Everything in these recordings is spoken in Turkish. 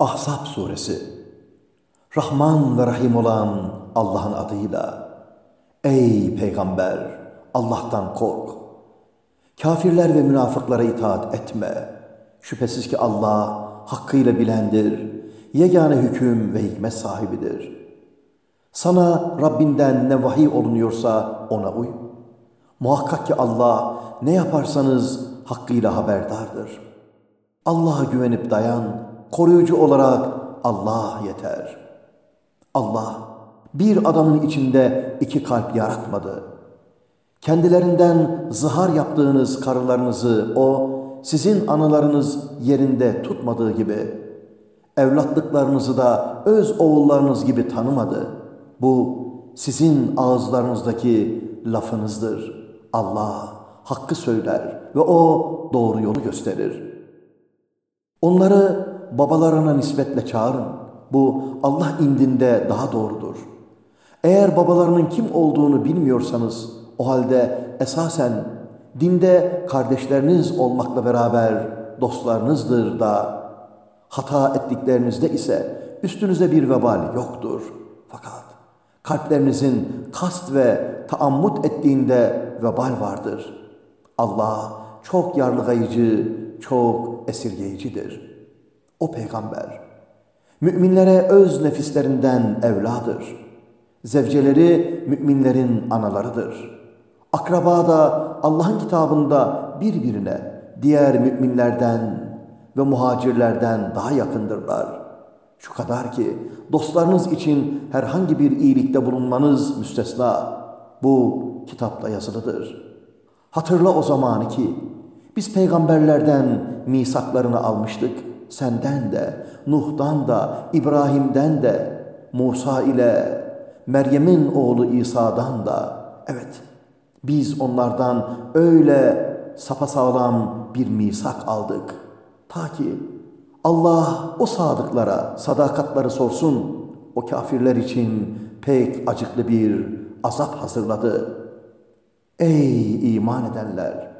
Ahzab suresi Rahman ve Rahim olan Allah'ın adıyla Ey peygamber Allah'tan kork. Kafirler ve münafıklara itaat etme. Şüphesiz ki Allah hakkıyla bilendir. Yegane hüküm ve hikmet sahibidir. Sana Rabbinden ne vahiy olunuyorsa ona uy. Muhakkak ki Allah ne yaparsanız hakkıyla haberdardır. Allah'a güvenip dayan, koruyucu olarak Allah yeter. Allah bir adamın içinde iki kalp yaratmadı. Kendilerinden zihar yaptığınız karılarınızı o sizin anılarınız yerinde tutmadığı gibi evlatlıklarınızı da öz oğullarınız gibi tanımadı. Bu sizin ağızlarınızdaki lafınızdır. Allah hakkı söyler ve o doğru yolu gösterir. Onları babalarına nispetle çağırın. Bu Allah indinde daha doğrudur. Eğer babalarının kim olduğunu bilmiyorsanız o halde esasen dinde kardeşleriniz olmakla beraber dostlarınızdır da hata ettiklerinizde ise üstünüze bir vebal yoktur. Fakat kalplerinizin kast ve taammut ettiğinde vebal vardır. Allah çok yarlıgayıcı, çok esirgeyicidir. O peygamber, müminlere öz nefislerinden evladır. Zevceleri müminlerin analarıdır. Akraba da Allah'ın kitabında birbirine diğer müminlerden ve muhacirlerden daha yakındırlar. Şu kadar ki dostlarınız için herhangi bir iyilikte bulunmanız müstesna. Bu kitapta yazılıdır. Hatırla o zamanı ki biz peygamberlerden misaklarını almıştık. Senden de, Nuh'dan da, İbrahim'den de, Musa ile Meryem'in oğlu İsa'dan da. Evet, biz onlardan öyle sapasağlam bir misak aldık. Ta ki Allah o sadıklara sadakatları sorsun. O kafirler için pek acıklı bir azap hazırladı. Ey iman edenler!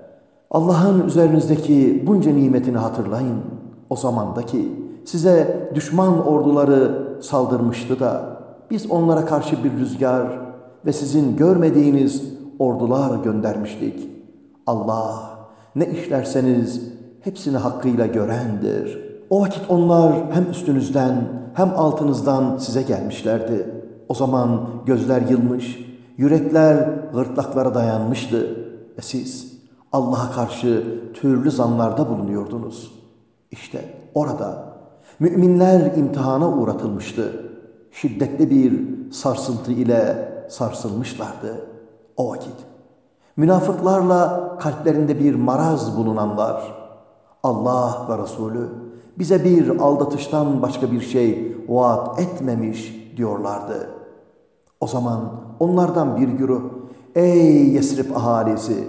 Allah'ın üzerinizdeki bunca nimetini hatırlayın. O zamandaki size düşman orduları saldırmıştı da biz onlara karşı bir rüzgar ve sizin görmediğiniz ordular göndermiştik. Allah ne işlerseniz hepsini hakkıyla görendir. O vakit onlar hem üstünüzden hem altınızdan size gelmişlerdi. O zaman gözler yılmış, yürekler gırtlaklara dayanmıştı. Ve siz Allah'a karşı türlü zanlarda bulunuyordunuz. İşte orada müminler imtihana uğratılmıştı. Şiddetli bir sarsıntı ile sarsılmışlardı o vakit. Münafıklarla kalplerinde bir maraz bulunanlar, Allah ve Resulü bize bir aldatıştan başka bir şey vaat etmemiş diyorlardı. O zaman onlardan bir güruh, ey Yesrib ahalisi,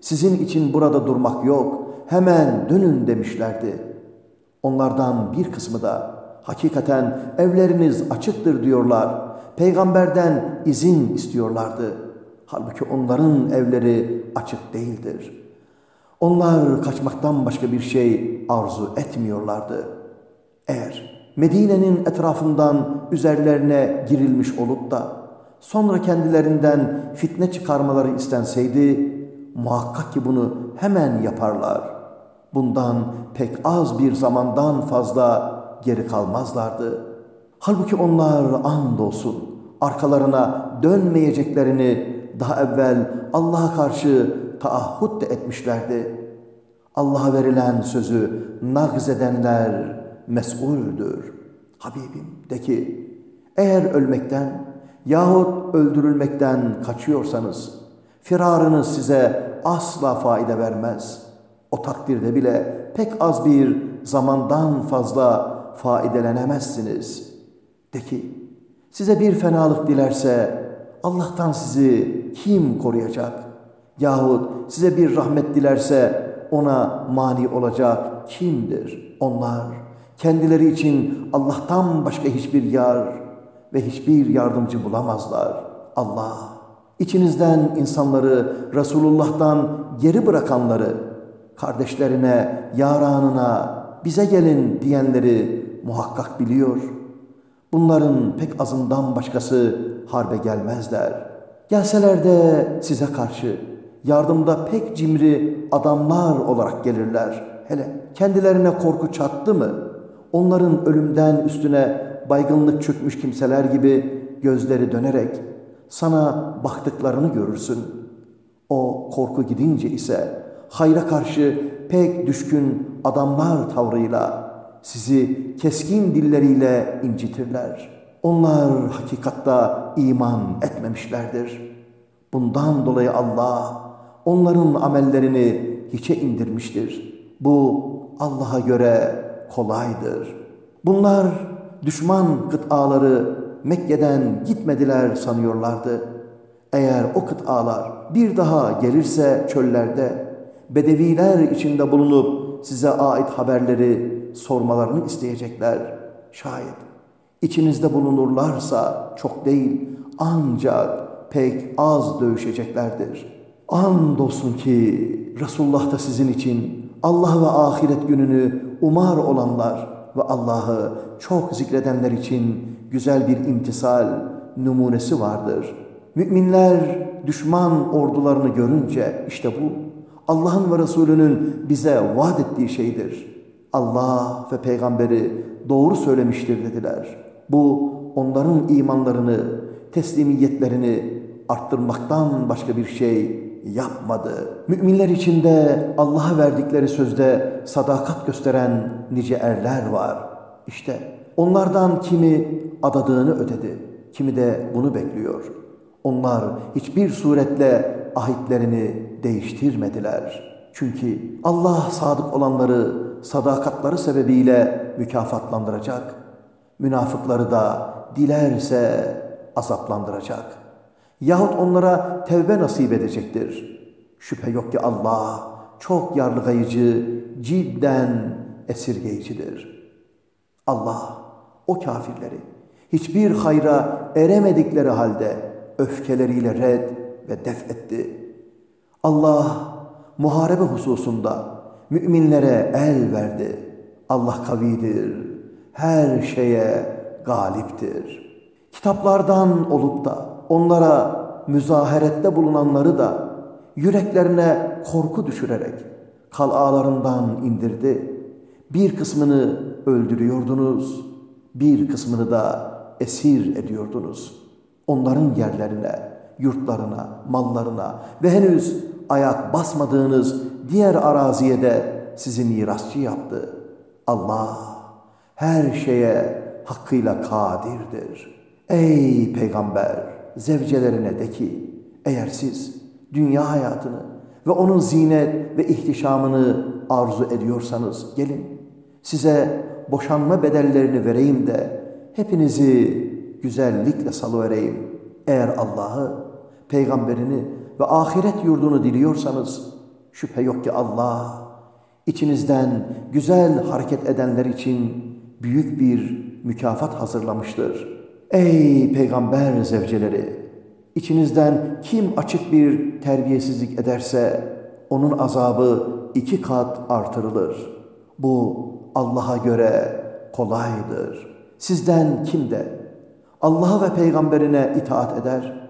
sizin için burada durmak yok, hemen dönün demişlerdi. Onlardan bir kısmı da hakikaten evleriniz açıktır diyorlar. Peygamberden izin istiyorlardı. Halbuki onların evleri açık değildir. Onlar kaçmaktan başka bir şey arzu etmiyorlardı. Eğer Medine'nin etrafından üzerlerine girilmiş olup da sonra kendilerinden fitne çıkarmaları istenseydi muhakkak ki bunu hemen yaparlar. Bundan pek az bir zamandan fazla geri kalmazlardı. Halbuki onlar andolsun arkalarına dönmeyeceklerini daha evvel Allah'a karşı taahhüt de etmişlerdi. Allah'a verilen sözü nagz edenler mes'uldür. Habibim de ki eğer ölmekten yahut öldürülmekten kaçıyorsanız firarınız size asla faide vermez. O takdirde bile pek az bir zamandan fazla faidelenemezsiniz. De ki size bir fenalık dilerse Allah'tan sizi kim koruyacak? Yahut size bir rahmet dilerse ona mani olacak kimdir? Onlar kendileri için Allah'tan başka hiçbir yar ve hiçbir yardımcı bulamazlar. Allah içinizden insanları Resulullah'tan geri bırakanları kardeşlerine, yaranına, bize gelin diyenleri muhakkak biliyor. Bunların pek azından başkası harbe gelmezler. Gelseler de size karşı yardımda pek cimri adamlar olarak gelirler. Hele kendilerine korku çattı mı? Onların ölümden üstüne baygınlık çökmüş kimseler gibi gözleri dönerek sana baktıklarını görürsün. O korku gidince ise hayra karşı pek düşkün adamlar tavrıyla sizi keskin dilleriyle incitirler. Onlar hakikatta iman etmemişlerdir. Bundan dolayı Allah onların amellerini hiçe indirmiştir. Bu Allah'a göre kolaydır. Bunlar düşman kıtaları Mekke'den gitmediler sanıyorlardı. Eğer o kıtalar bir daha gelirse çöllerde bedeviler içinde bulunup size ait haberleri sormalarını isteyecekler. Şayet içinizde bulunurlarsa çok değil ancak pek az dövüşeceklerdir. Andolsun ki Resulullah da sizin için Allah ve ahiret gününü umar olanlar ve Allah'ı çok zikredenler için güzel bir imtisal numunesi vardır. Müminler düşman ordularını görünce işte bu Allah'ın ve Resulünün bize vaat ettiği şeydir. Allah ve peygamberi doğru söylemiştir dediler. Bu onların imanlarını, teslimiyetlerini arttırmaktan başka bir şey yapmadı. Müminler içinde Allah'a verdikleri sözde sadakat gösteren nice erler var. İşte onlardan kimi adadığını ödedi, kimi de bunu bekliyor. Onlar hiçbir suretle ahitlerini değiştirmediler. Çünkü Allah sadık olanları sadakatları sebebiyle mükafatlandıracak. Münafıkları da dilerse azaplandıracak. Yahut onlara tevbe nasip edecektir. Şüphe yok ki Allah çok yarlıgayıcı, cidden esirgeyicidir. Allah o kafirleri hiçbir hayra eremedikleri halde öfkeleriyle red ve def etti. Allah muharebe hususunda müminlere el verdi. Allah kavidir, her şeye galiptir. Kitaplardan olup da onlara müzaherette bulunanları da yüreklerine korku düşürerek kal'alarından indirdi. Bir kısmını öldürüyordunuz, bir kısmını da esir ediyordunuz. Onların yerlerine, yurtlarına, mallarına ve henüz ayak basmadığınız diğer araziye de sizi mirasçı yaptı. Allah her şeye hakkıyla kadirdir. Ey peygamber zevcelerine de ki eğer siz dünya hayatını ve onun zinet ve ihtişamını arzu ediyorsanız gelin size boşanma bedellerini vereyim de hepinizi güzellikle salıvereyim. Eğer Allah'ı, peygamberini ve ahiret yurdunu diliyorsanız şüphe yok ki Allah içinizden güzel hareket edenler için büyük bir mükafat hazırlamıştır. Ey peygamber zevceleri! İçinizden kim açık bir terbiyesizlik ederse onun azabı iki kat artırılır. Bu Allah'a göre kolaydır. Sizden kim de Allah'a ve peygamberine itaat eder,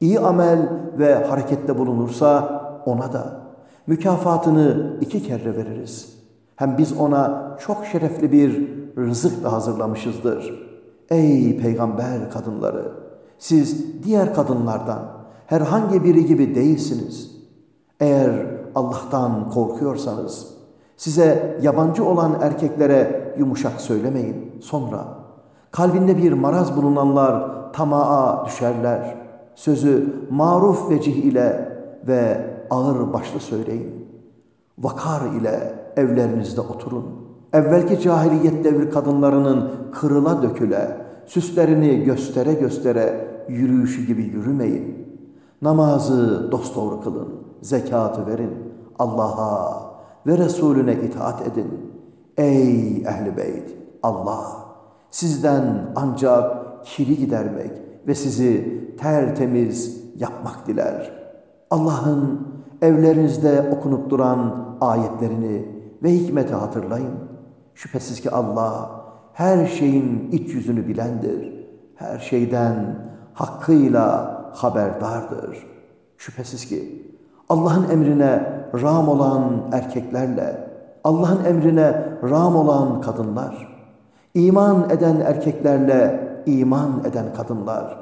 iyi amel ve harekette bulunursa ona da mükafatını iki kere veririz. Hem biz ona çok şerefli bir rızık da hazırlamışızdır. Ey peygamber kadınları! Siz diğer kadınlardan herhangi biri gibi değilsiniz. Eğer Allah'tan korkuyorsanız size yabancı olan erkeklere yumuşak söylemeyin. Sonra kalbinde bir maraz bulunanlar tamaa düşerler. Sözü maruf vecih ile ve ağır başlı söyleyin. Vakar ile evlerinizde oturun. Evvelki cahiliyet devri kadınlarının kırıla döküle, süslerini göstere göstere yürüyüşü gibi yürümeyin. Namazı dosdoğru kılın, zekatı verin. Allah'a ve Resulüne itaat edin. Ey ehli beyt! Allah sizden ancak kiri gidermek ve sizi tertemiz yapmak diler. Allah'ın evlerinizde okunup duran ayetlerini ve hikmeti hatırlayın. Şüphesiz ki Allah her şeyin iç yüzünü bilendir. Her şeyden hakkıyla haberdardır. Şüphesiz ki Allah'ın emrine ram olan erkeklerle, Allah'ın emrine ram olan kadınlar, iman eden erkeklerle iman eden kadınlar,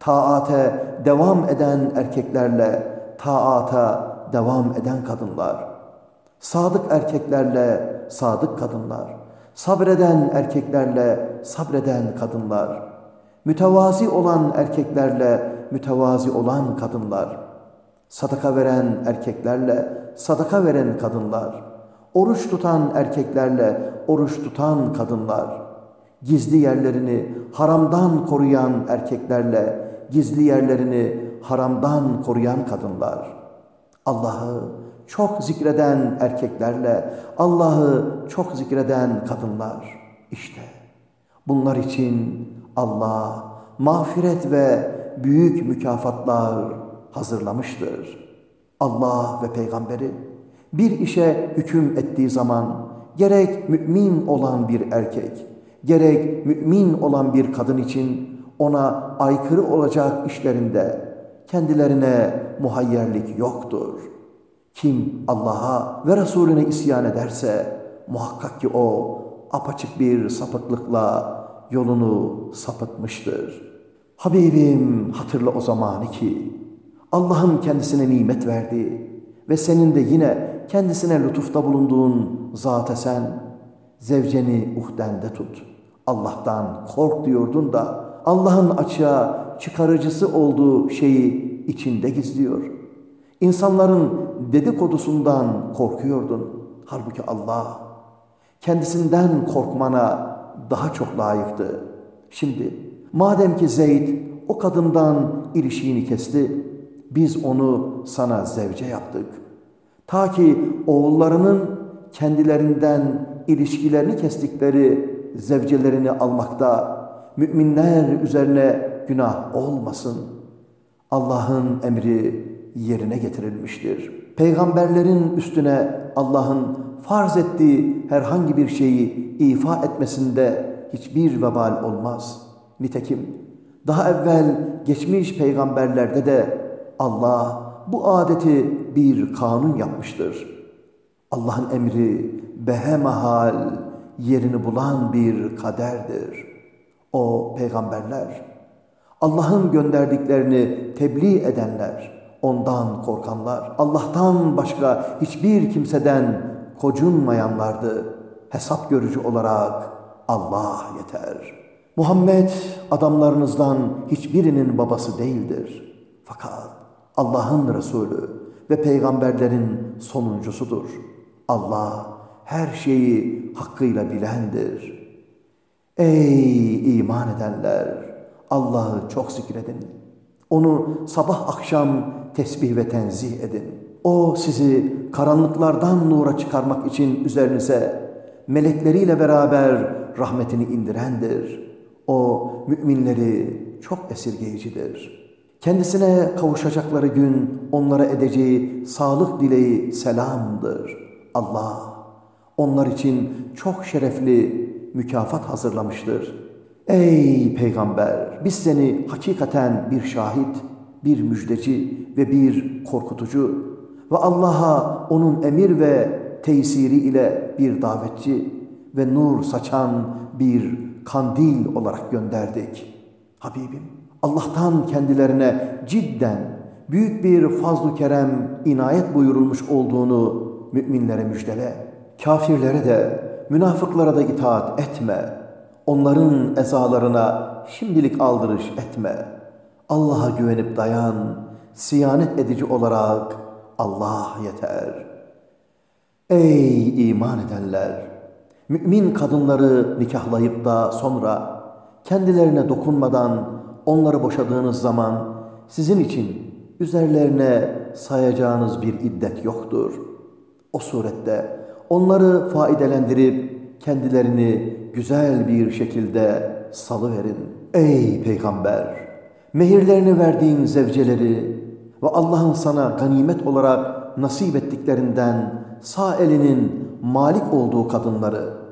taate devam eden erkeklerle taata devam eden kadınlar, sadık erkeklerle sadık kadınlar, sabreden erkeklerle sabreden kadınlar, mütevazi olan erkeklerle mütevazi olan kadınlar, sadaka veren erkeklerle sadaka veren kadınlar, oruç tutan erkeklerle oruç tutan kadınlar, gizli yerlerini haramdan koruyan erkeklerle gizli yerlerini haramdan koruyan kadınlar, Allah'ı çok zikreden erkeklerle Allah'ı çok zikreden kadınlar. İşte bunlar için Allah mağfiret ve büyük mükafatlar hazırlamıştır. Allah ve peygamberi bir işe hüküm ettiği zaman gerek mümin olan bir erkek, gerek mümin olan bir kadın için ona aykırı olacak işlerinde kendilerine muhayyerlik yoktur. Kim Allah'a ve Resulüne isyan ederse muhakkak ki o apaçık bir sapıklıkla yolunu sapıtmıştır. Habibim hatırla o zamanı ki Allah'ın kendisine nimet verdi ve senin de yine kendisine lütufta bulunduğun zat sen zevceni uhdende tut. Allah'tan kork diyordun da Allah'ın açığa çıkarıcısı olduğu şeyi içinde gizliyor. İnsanların dedikodusundan korkuyordun. Halbuki Allah kendisinden korkmana daha çok layıktı. Şimdi madem ki Zeyd o kadından ilişiğini kesti, biz onu sana zevce yaptık. Ta ki oğullarının kendilerinden ilişkilerini kestikleri zevcelerini almakta müminler üzerine günah olmasın. Allah'ın emri yerine getirilmiştir. Peygamberlerin üstüne Allah'ın farz ettiği herhangi bir şeyi ifa etmesinde hiçbir vebal olmaz. Nitekim daha evvel geçmiş peygamberlerde de Allah bu adeti bir kanun yapmıştır. Allah'ın emri behemahal yerini bulan bir kaderdir. O peygamberler, Allah'ın gönderdiklerini tebliğ edenler, ondan korkanlar, Allah'tan başka hiçbir kimseden kocunmayanlardı. Hesap görücü olarak Allah yeter. Muhammed adamlarınızdan hiçbirinin babası değildir. Fakat Allah'ın Resulü ve peygamberlerin sonuncusudur. Allah her şeyi hakkıyla bilendir. Ey iman edenler! Allah'ı çok zikredin. Onu sabah akşam tesbih ve tenzih edin. O sizi karanlıklardan nura çıkarmak için üzerinize melekleriyle beraber rahmetini indirendir. O müminleri çok esirgeyicidir. Kendisine kavuşacakları gün onlara edeceği sağlık dileği selamdır. Allah onlar için çok şerefli mükafat hazırlamıştır. Ey peygamber biz seni hakikaten bir şahit, bir müjdeci ve bir korkutucu ve Allah'a onun emir ve tesiri ile bir davetçi ve nur saçan bir kandil olarak gönderdik. Habibim Allah'tan kendilerine cidden büyük bir fazl-ı kerem inayet buyurulmuş olduğunu müminlere müjdele. Kafirlere de münafıklara da itaat etme. Onların ezalarına şimdilik aldırış etme. Allah'a güvenip dayan, siyanet edici olarak Allah yeter. Ey iman edenler! Mümin kadınları nikahlayıp da sonra kendilerine dokunmadan onları boşadığınız zaman sizin için üzerlerine sayacağınız bir iddet yoktur. O surette onları faydelendirip kendilerini güzel bir şekilde salıverin. Ey peygamber! Mehirlerini verdiğin zevceleri ve Allah'ın sana ganimet olarak nasip ettiklerinden sağ elinin malik olduğu kadınları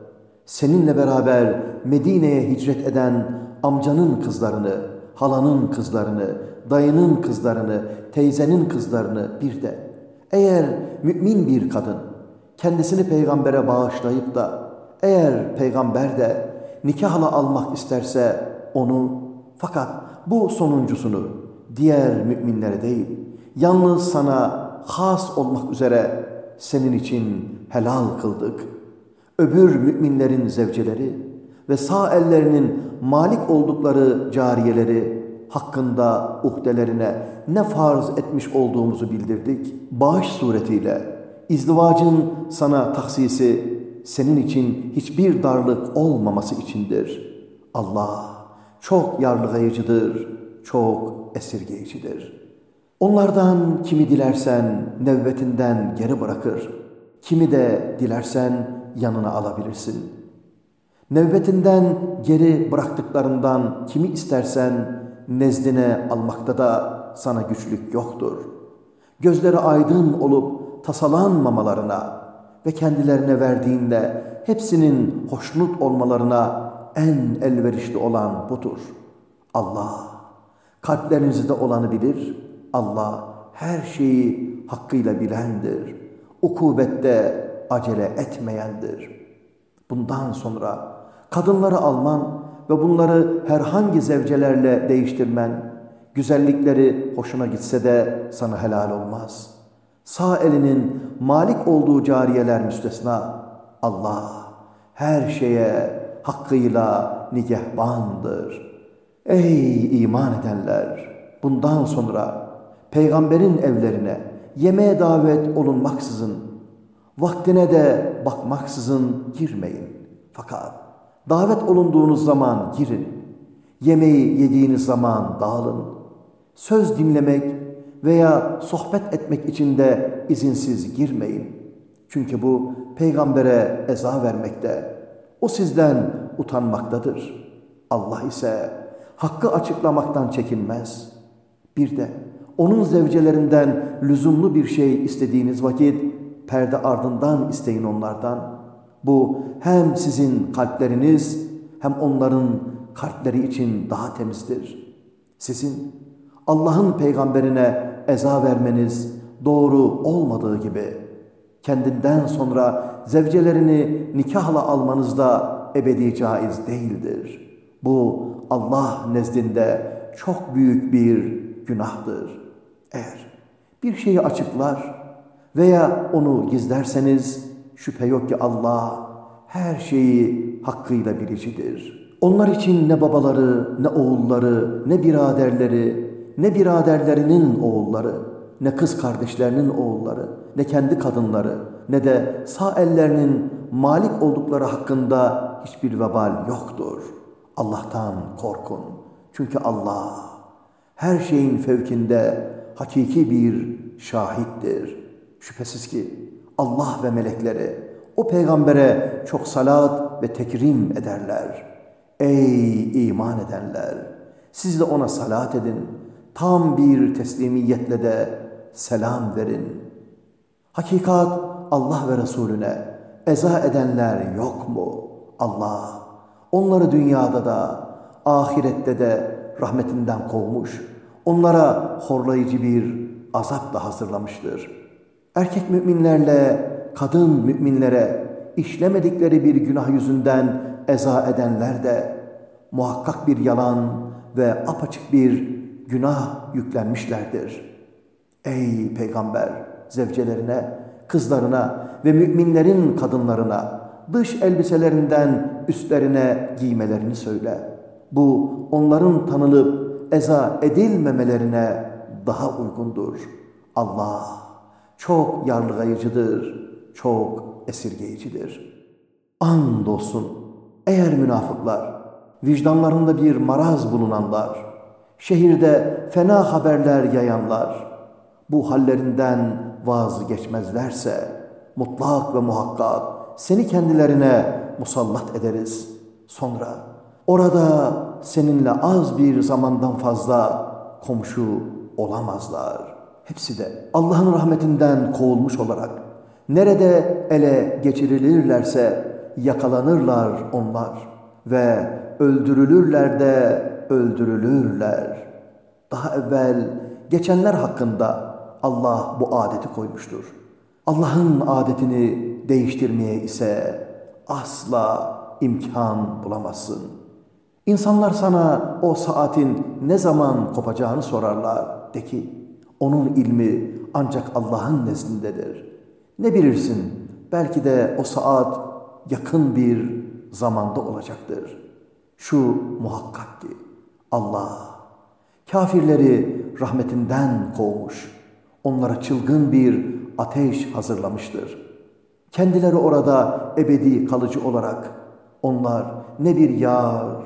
seninle beraber Medine'ye hicret eden amcanın kızlarını, halanın kızlarını, dayının kızlarını, teyzenin kızlarını bir de eğer mümin bir kadın kendisini peygambere bağışlayıp da eğer peygamber de nikahla almak isterse onu fakat bu sonuncusunu diğer müminlere değil yalnız sana has olmak üzere senin için helal kıldık. Öbür müminlerin zevceleri ve sağ ellerinin malik oldukları cariyeleri hakkında uhdelerine ne farz etmiş olduğumuzu bildirdik. Bağış suretiyle izdivacın sana taksisi senin için hiçbir darlık olmaması içindir. Allah çok yarlıgayıcıdır, çok esirgeyicidir. Onlardan kimi dilersen nevbetinden geri bırakır, kimi de dilersen yanına alabilirsin. Nevbetinden geri bıraktıklarından kimi istersen nezdine almakta da sana güçlük yoktur. Gözleri aydın olup tasalanmamalarına ve kendilerine verdiğinde hepsinin hoşnut olmalarına en elverişli olan budur. Allah kalplerinizde olanı bilir. Allah her şeyi hakkıyla bilendir. Ukubette acele etmeyendir. Bundan sonra kadınları alman ve bunları herhangi zevcelerle değiştirmen, güzellikleri hoşuna gitse de sana helal olmaz. Sağ elinin malik olduğu cariyeler müstesna. Allah her şeye hakkıyla nigehbandır. Ey iman edenler! Bundan sonra peygamberin evlerine yemeğe davet olunmaksızın, vaktine de bakmaksızın girmeyin. Fakat davet olunduğunuz zaman girin. Yemeği yediğiniz zaman dağılın. Söz dinlemek veya sohbet etmek için de izinsiz girmeyin. Çünkü bu peygambere eza vermekte. O sizden utanmaktadır. Allah ise hakkı açıklamaktan çekinmez. Bir de onun zevcelerinden lüzumlu bir şey istediğiniz vakit perde ardından isteyin onlardan. Bu hem sizin kalpleriniz hem onların kalpleri için daha temizdir. Sizin Allah'ın peygamberine eza vermeniz doğru olmadığı gibi kendinden sonra zevcelerini nikahla almanız da ebedi caiz değildir. Bu Allah nezdinde çok büyük bir günahtır. Eğer bir şeyi açıklar veya onu gizlerseniz şüphe yok ki Allah her şeyi hakkıyla bilicidir. Onlar için ne babaları, ne oğulları, ne biraderleri, ne biraderlerinin oğulları, ne kız kardeşlerinin oğulları, ne kendi kadınları, ne de sağ ellerinin malik oldukları hakkında hiçbir vebal yoktur. Allah'tan korkun. Çünkü Allah her şeyin fevkinde hakiki bir şahittir. Şüphesiz ki Allah ve melekleri o peygambere çok salat ve tekrim ederler. Ey iman edenler! Siz de ona salat edin. Tam bir teslimiyetle de selam verin. Hakikat Allah ve Resulüne eza edenler yok mu? Allah onları dünyada da ahirette de rahmetinden kovmuş. Onlara horlayıcı bir azap da hazırlamıştır. Erkek müminlerle kadın müminlere işlemedikleri bir günah yüzünden eza edenler de muhakkak bir yalan ve apaçık bir günah yüklenmişlerdir. Ey peygamber zevcelerine, kızlarına ve müminlerin kadınlarına dış elbiselerinden üstlerine giymelerini söyle. Bu onların tanılıp eza edilmemelerine daha uygundur. Allah çok yargılayıcıdır, çok esirgeyicidir. Andolsun eğer münafıklar, vicdanlarında bir maraz bulunanlar, şehirde fena haberler yayanlar, bu hallerinden vazgeçmezlerse mutlak ve muhakkak seni kendilerine musallat ederiz. Sonra orada seninle az bir zamandan fazla komşu olamazlar. Hepsi de Allah'ın rahmetinden kovulmuş olarak nerede ele geçirilirlerse yakalanırlar onlar ve öldürülürler de öldürülürler. Daha evvel geçenler hakkında Allah bu adeti koymuştur. Allah'ın adetini değiştirmeye ise asla imkan bulamazsın. İnsanlar sana o saatin ne zaman kopacağını sorarlar. De ki, onun ilmi ancak Allah'ın nezdindedir. Ne bilirsin, belki de o saat yakın bir zamanda olacaktır. Şu muhakkak ki Allah kafirleri rahmetinden kovmuş, onlara çılgın bir ateş hazırlamıştır. Kendileri orada ebedi kalıcı olarak onlar ne bir yar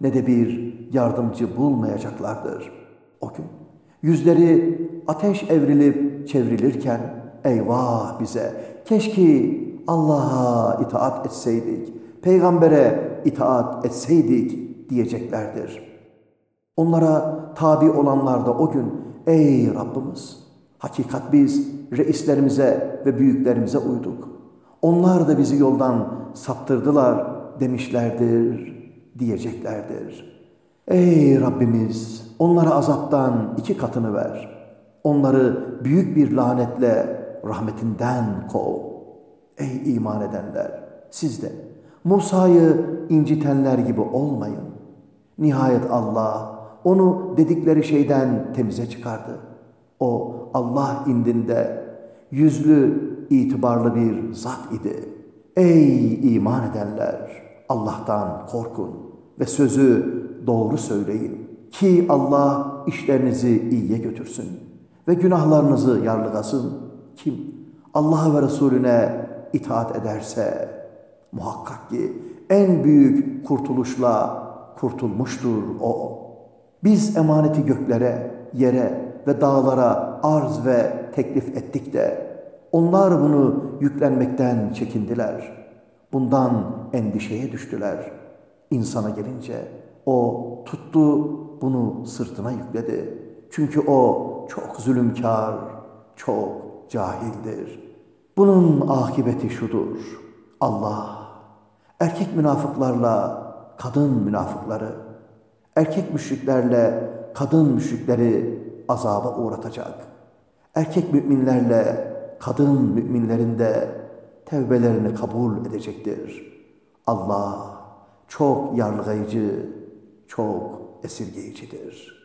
ne de bir yardımcı bulmayacaklardır o gün. Yüzleri ateş evrilip çevrilirken eyvah bize keşke Allah'a itaat etseydik, peygambere itaat etseydik diyeceklerdir. Onlara tabi olanlar da o gün ey Rabbimiz hakikat biz reislerimize ve büyüklerimize uyduk. Onlar da bizi yoldan saptırdılar demişlerdir, diyeceklerdir. Ey Rabbimiz onlara azaptan iki katını ver. Onları büyük bir lanetle rahmetinden kov. Ey iman edenler siz de Musa'yı incitenler gibi olmayın. Nihayet Allah onu dedikleri şeyden temize çıkardı. O Allah indinde yüzlü, itibarlı bir zat idi. Ey iman edenler! Allah'tan korkun ve sözü doğru söyleyin. Ki Allah işlerinizi iyiye götürsün ve günahlarınızı yarlıgasın. Kim Allah'a ve Resulüne itaat ederse muhakkak ki en büyük kurtuluşla kurtulmuştur o. Biz emaneti göklere, yere ve dağlara arz ve teklif ettik de onlar bunu yüklenmekten çekindiler. Bundan endişeye düştüler. İnsana gelince o tuttu bunu sırtına yükledi. Çünkü o çok zulümkar, çok cahildir. Bunun akıbeti şudur. Allah erkek münafıklarla kadın münafıkları, erkek müşriklerle kadın müşrikleri azaba uğratacak. Erkek müminlerle kadın müminlerin de tevbelerini kabul edecektir. Allah çok yargılayıcı, çok esirgeyicidir.''